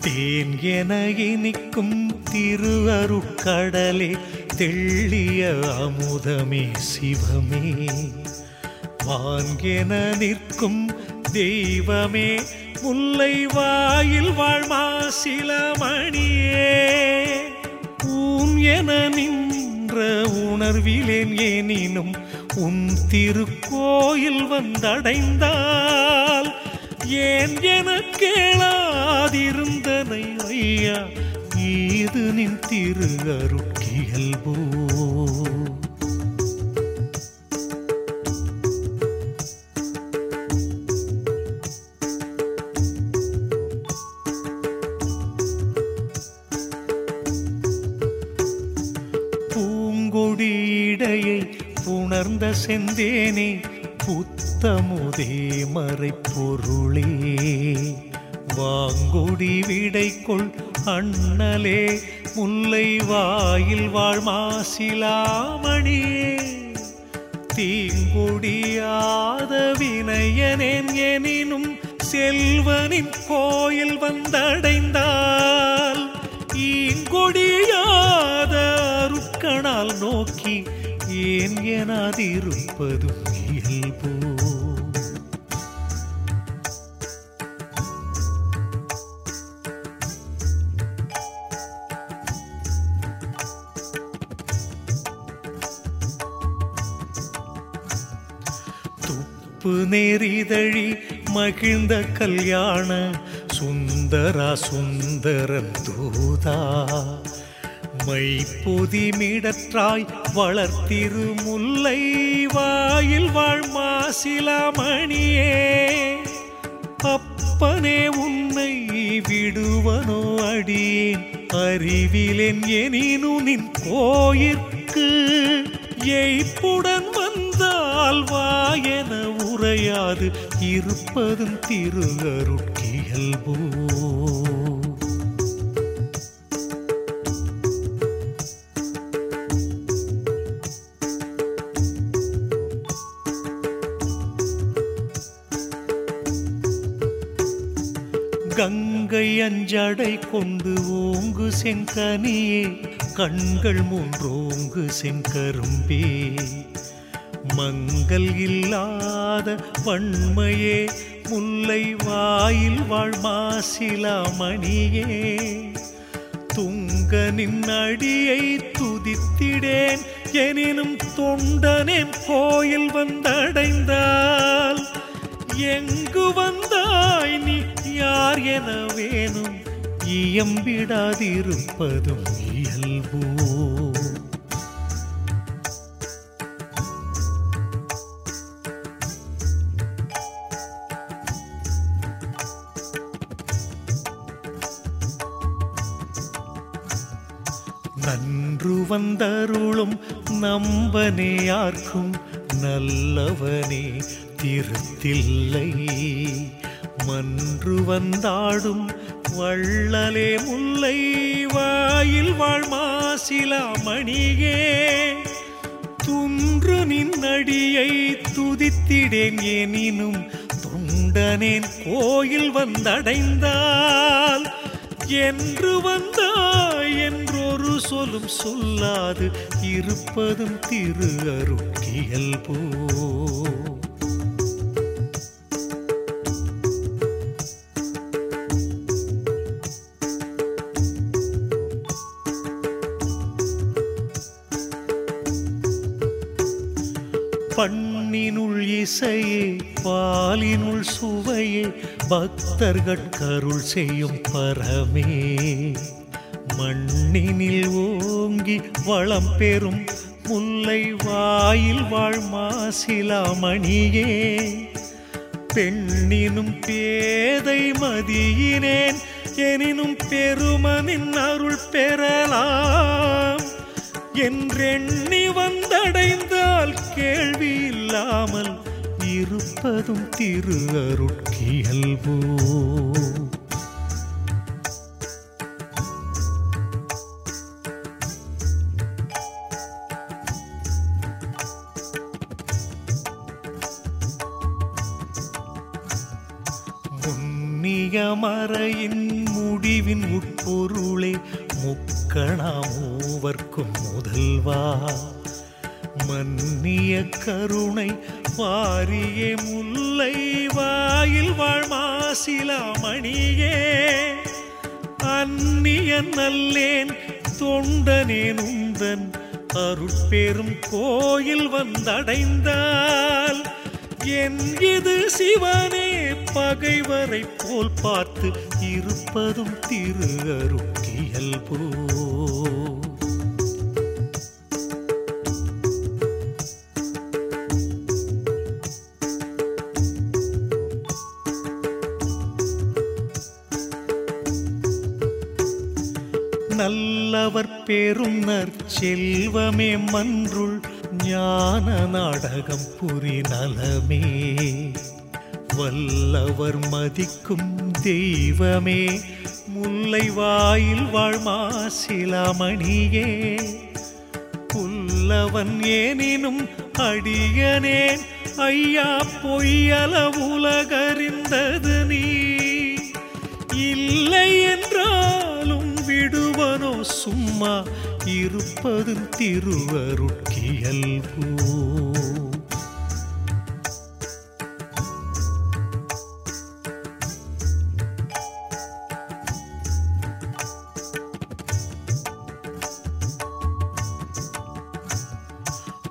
தேன் என இனிக்கும் திருவருட்கடலே தெள்ளிய அமுதமே சிவமே. வான்கென நிற்கும் தெய்வமே முல்லை வாயில் வாழ்மா வாழ்மாசிலமணியே ஊன் என நின்ற உணர்விலேன் ஏனினும் உன் திருக்கோயில் வந்தடைந்தால் ஏன் என கேளாதிரு திரு அருட்கியல்போ பூங்கொடியிடையை புணர்ந்த செந்தேனே புத்தமுதே மறைப்பொருளே. வாங்கொடி விடைக்குள் அண்ணலே முல்லை வாயில் வாழ் வாழ்மாசிலாமணியே தீங்குடியாத வினயனேன் எனினும் செல்வனின் கோயில் வந்தடைந்தால் ஈங்கொடியாத அருக்கணால் நோக்கி ஏன் எனாதிருப்பதும் இயல்போ? உப்பு நெறிதழி மகிழ்ந்த கல்யாண சுந்தரா சுந்தர தூதா. மை மைப்பொதிமிடற்றாய் வளர்த்திரு முல்லை வாயில் வாழ்மாசிலாமணியே அப்பனே உன்னை விடுவனோ அடியேன். அறிவிலென் எனினு நின் கோயிற்கு எய்ப்புடன் வந்தால் வாயென உரையாது இருப்பதும் திருகருட்கியல்போ கங்கை அஞ்சடை கொண்டு ஓங்கு செங்கனியே கண்கள் மூன்றோங்கு செங்கரும்பே. மங்கள் இல்லாத வன்மையே முல்லை வாயில் வாழ்மாசிலாமணியே துங்க நின்னடியை துதித்திடேன் எனினும் தொண்டனேன் கோயில் வந்தடைந்தால். எங்கு வந்தாய் நீ யார் என வேணும் இயம்பிடாதிருப்பதும் இயல்போ. நன்று வந்தருளும் நம்பனே யார்க்கும் நல்லவனே திருத்தில்லை. மன்று வந்தாடும் வள்ளலே முல்லை வாயில் வாழ்மாசிலாமணியே துன்று நின்னடியை துதித்திடேன் எனினும் தொண்டனேன் கோயில் வந்தடைந்தால் என்று வந்தாய் என்றொரு சொல்லும் சொல்லாது இருப்பதும் திரு அருக்கியல் போ இசையே பாலினுள் சுவையே பக்தர்கட்கருள் செய்யும் பரமே. மண்ணினில் ஓங்கி வளம் பெறும் முல்லை வாயில் வாழ்மாசிலாமணியே பெண்ணினும் பேதை மதியினேன் எனினும் பெருமனின் அருள் பெறலாம். என்றெண்ணி வந்தடைந்தால் கேள்வி இல்லாமல் இருப்பதும் திரு அருட்கியல்போ புண்ணியமறையின் முடிவின் உட்பொருளே முக்கணாமூவர்க்கும் முதல்வா. மன்னிய கருணை வாரிய முல்லை வாயில் வாழ்மாசிலாமணியே அந்நியன் நல்லேன் தொண்டனேன் உந்தன் அருட்பெரும் கோயில் வந்தடைந்தால். என் இது சிவனே பகைவரை போல் பார்த்து இருப்பதும் திரு அருட்கியல்போ நல்லவர் பெரும் நற்செல்வமே மன்றுள் ஞான நாடகம் புரி நலமே. வல்லவர் மதிக்கும் தெய்வமே முல்லை வாயில் வாழ்மாசிலாமணியே புல்லவன் ஏனினும் அடியனேன் ஐயா பொய்யல உலகறிந்தது நீ. இல்லை என்றாலும் அம்மா இருப்பது திருவருட்கியல்போ.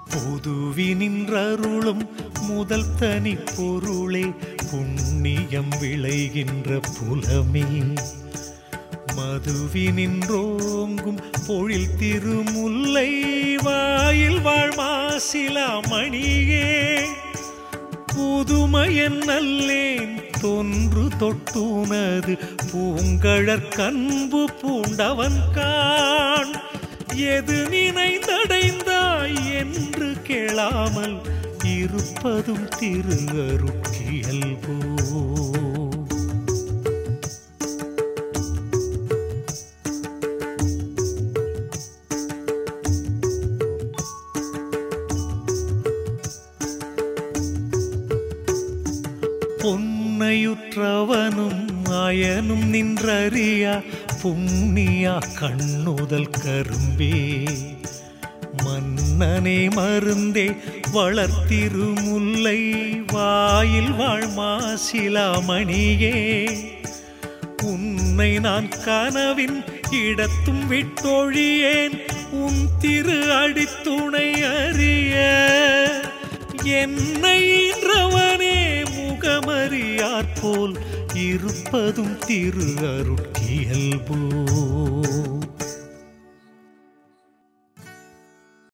புதுவி நின்றருளும் முதல் தனி பொருளே புண்ணியம் விளைகின்ற புலமே. மதுவி நின்றோங்கும் பொழில் திருமுல்லை வாயில் வாழ்மாசிலா மணியே. புதுமையன் நல்லேன் தொன்று தொட்டுனது பூங்கழற்கன்பு பூண்டவன் கான். எது நினைந்தடைந்தாய் என்று கேளாமல் இருப்பதும் திரு அருக்கியல்போ பொன்னையுற்றவனும் அயனும் நின்றறியா? புண்ணியா கண்ணுதல் கரும்பே. மன்னனே மருந்தே வளர்த்திருமுல்லை வாயில் வாழ்மாசிலாமணியே உன்னை நான் கனவின் இடத்தும் விட்டொழியேன் உன் திரு அடித்துணை அறிய. என்னை ஈன்றவனே முகமறியார் போல் இருப்பதும் திரு அருட்கியல்போ.